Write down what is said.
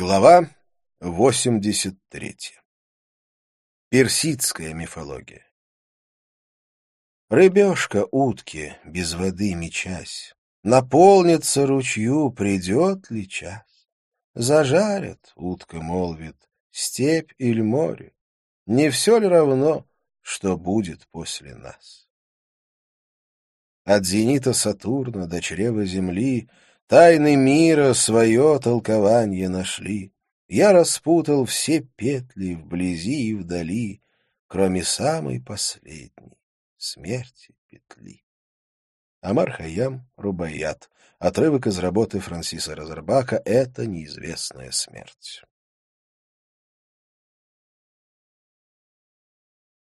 Глава 83. Персидская мифология. Рыбешка утки, без воды мечась, Наполнится ручью, придет ли час? Зажарят, утка молвит, степь или море. Не все ли равно, что будет после нас? От зенита Сатурна до чрева Земли Тайны мира свое толкование нашли. Я распутал все петли вблизи и вдали, Кроме самой последней — смерти петли. Амар Хайям, Рубаят. Отрывок из работы Франсиса Розербака «Это неизвестная смерть».